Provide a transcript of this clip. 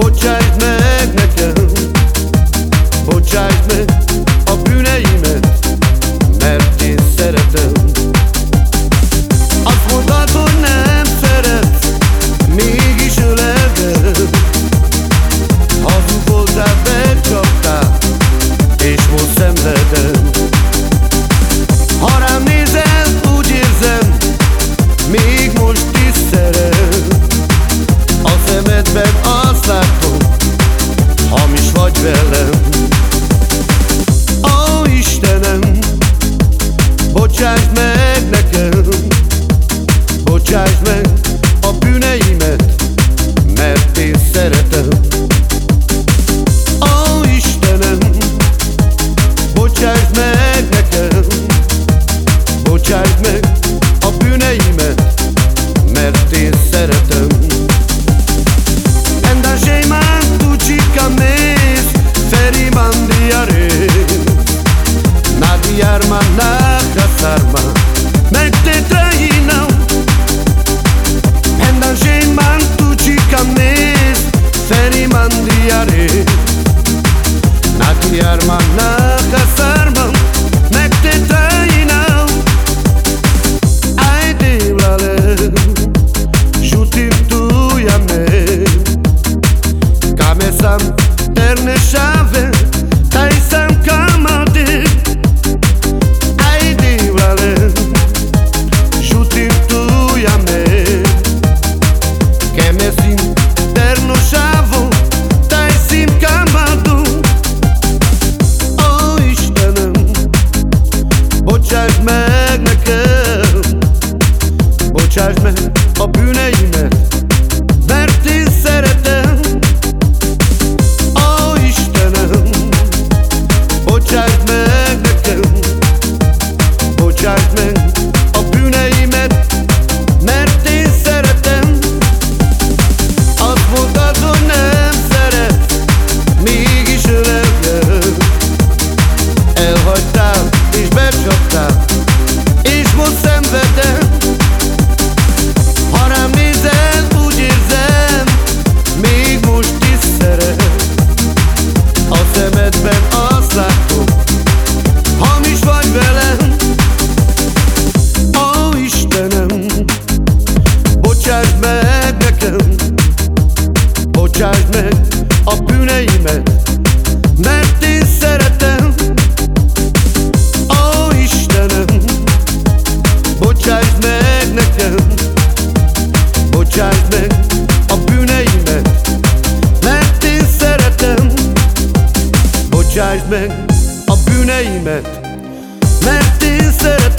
Oh. pernas já szíved Mert én szeretem. Ó Istenem Bocsáss meg nekem Bocsáss meg a bűneimet Mert én szeretem. Bocsáss meg a bűneimet Mert én szeretem.